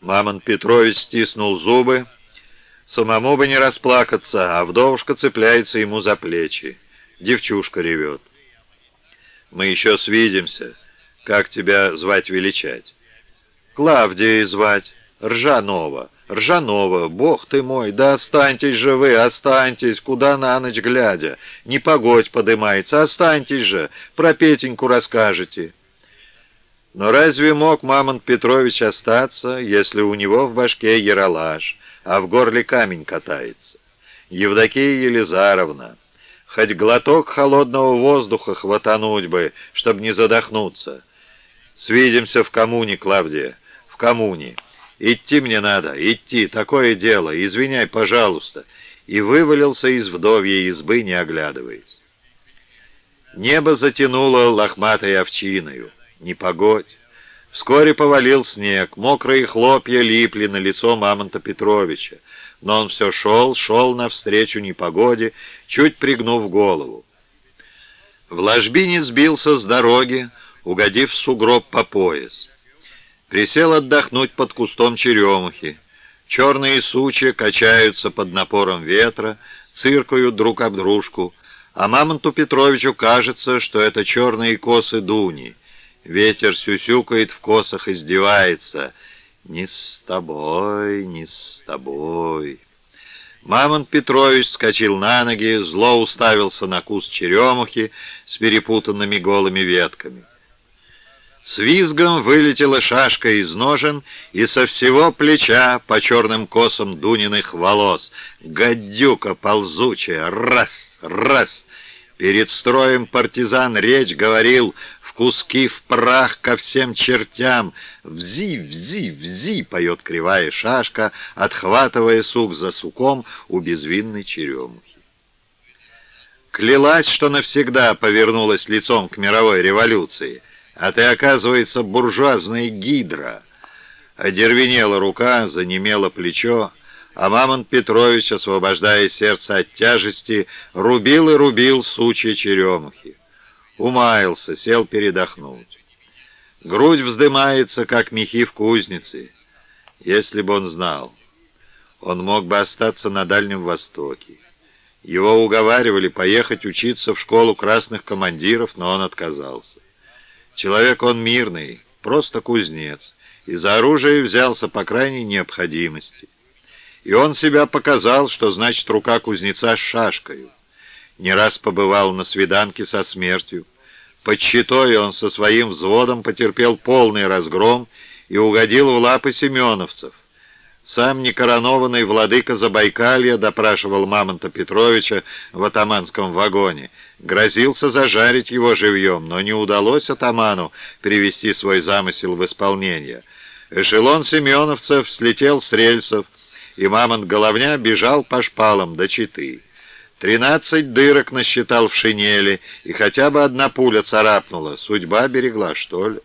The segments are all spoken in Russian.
Мамонт Петрович стиснул зубы. Самому бы не расплакаться, а вдовушка цепляется ему за плечи. Девчушка ревет. «Мы еще свидимся. Как тебя звать-величать?» «Клавдией звать. Ржанова. Ржанова. Бог ты мой, да останьтесь же вы, останьтесь, куда на ночь глядя. Не погодь подымается, останьтесь же, про Петеньку расскажете». Но разве мог Мамонт Петрович остаться, если у него в башке яролаж, а в горле камень катается? Евдокия Елизаровна, хоть глоток холодного воздуха хватануть бы, чтобы не задохнуться. Свидимся в коммуне, Клавдия, в коммуне. Идти мне надо, идти, такое дело, извиняй, пожалуйста. И вывалился из вдовьей избы, не оглядываясь. Небо затянуло лохматой овчиною не погодь. Вскоре повалил снег, мокрые хлопья липли на лицо Мамонта Петровича, но он все шел, шел навстречу непогоде, чуть пригнув голову. В ложбине сбился с дороги, угодив в сугроб по пояс. Присел отдохнуть под кустом черемухи. Черные сучья качаются под напором ветра, циркают друг об дружку, а Мамонту Петровичу кажется, что это черные косы дуни — Ветер сюсюкает в косах, издевается. «Не с тобой, не с тобой». Мамонт Петрович скочил на ноги, зло уставился на куст черемухи с перепутанными голыми ветками. С визгом вылетела шашка из ножен и со всего плеча по черным косам Дуниных волос. Гадюка ползучая, раз, раз. Перед строем партизан речь говорил куски в прах ко всем чертям. «Взи, взи, взи!» — поет кривая шашка, отхватывая сук за суком у безвинной черемухи. Клялась, что навсегда повернулась лицом к мировой революции, а ты, оказывается, буржуазная гидра. Одервенела рука, занемело плечо, а Мамонт Петрович, освобождая сердце от тяжести, рубил и рубил сучья черемухи. Умаялся, сел передохнуть. Грудь вздымается, как мехи в кузнице. Если бы он знал, он мог бы остаться на Дальнем Востоке. Его уговаривали поехать учиться в школу красных командиров, но он отказался. Человек он мирный, просто кузнец, и за оружие взялся по крайней необходимости. И он себя показал, что значит рука кузнеца с шашкой. Не раз побывал на свиданке со смертью, под щитой он со своим взводом потерпел полный разгром и угодил в лапы семеновцев. Сам некоронованный владыка Забайкалья допрашивал Мамонта Петровича в атаманском вагоне. Грозился зажарить его живьем, но не удалось атаману привести свой замысел в исполнение. Эшелон семеновцев слетел с рельсов, и Мамонт Головня бежал по шпалам до Читы. Тринадцать дырок насчитал в шинели, и хотя бы одна пуля царапнула. Судьба берегла, что ли?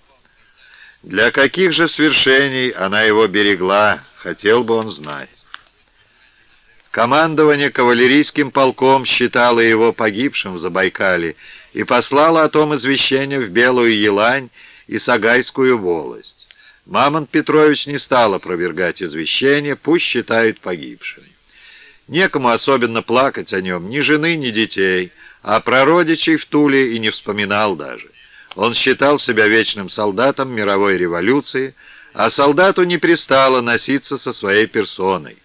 Для каких же свершений она его берегла, хотел бы он знать. Командование кавалерийским полком считало его погибшим в Забайкале и послало о том извещение в Белую Елань и Сагайскую волость. Мамонт Петрович не стал опровергать извещение, пусть считают погибшим. Некому особенно плакать о нем, ни жены, ни детей, а про родичей в Туле и не вспоминал даже. Он считал себя вечным солдатом мировой революции, а солдату не пристало носиться со своей персоной.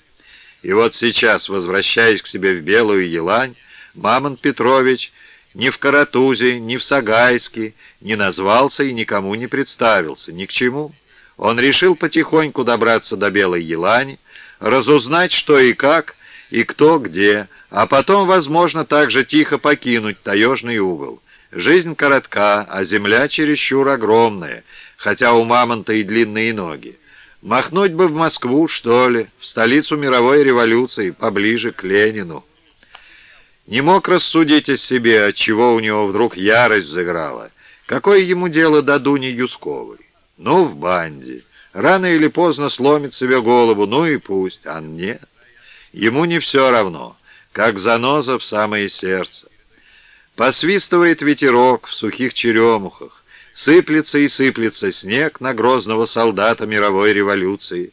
И вот сейчас, возвращаясь к себе в Белую Елань, Мамонт Петрович ни в Каратузе, ни в Сагайске не назвался и никому не представился, ни к чему. Он решил потихоньку добраться до Белой Елани, разузнать, что и как, и кто где, а потом, возможно, также тихо покинуть таежный угол. Жизнь коротка, а земля чересчур огромная, хотя у мамонта и длинные ноги. Махнуть бы в Москву, что ли, в столицу мировой революции, поближе к Ленину. Не мог рассудить о себе, отчего у него вдруг ярость взыграла. Какое ему дело до Дуни Юсковой? Ну, в банде. Рано или поздно сломит себе голову, ну и пусть, а нет. Ему не все равно, как заноза в самое сердце. Посвистывает ветерок в сухих черемухах, сыплется и сыплется снег на грозного солдата мировой революции.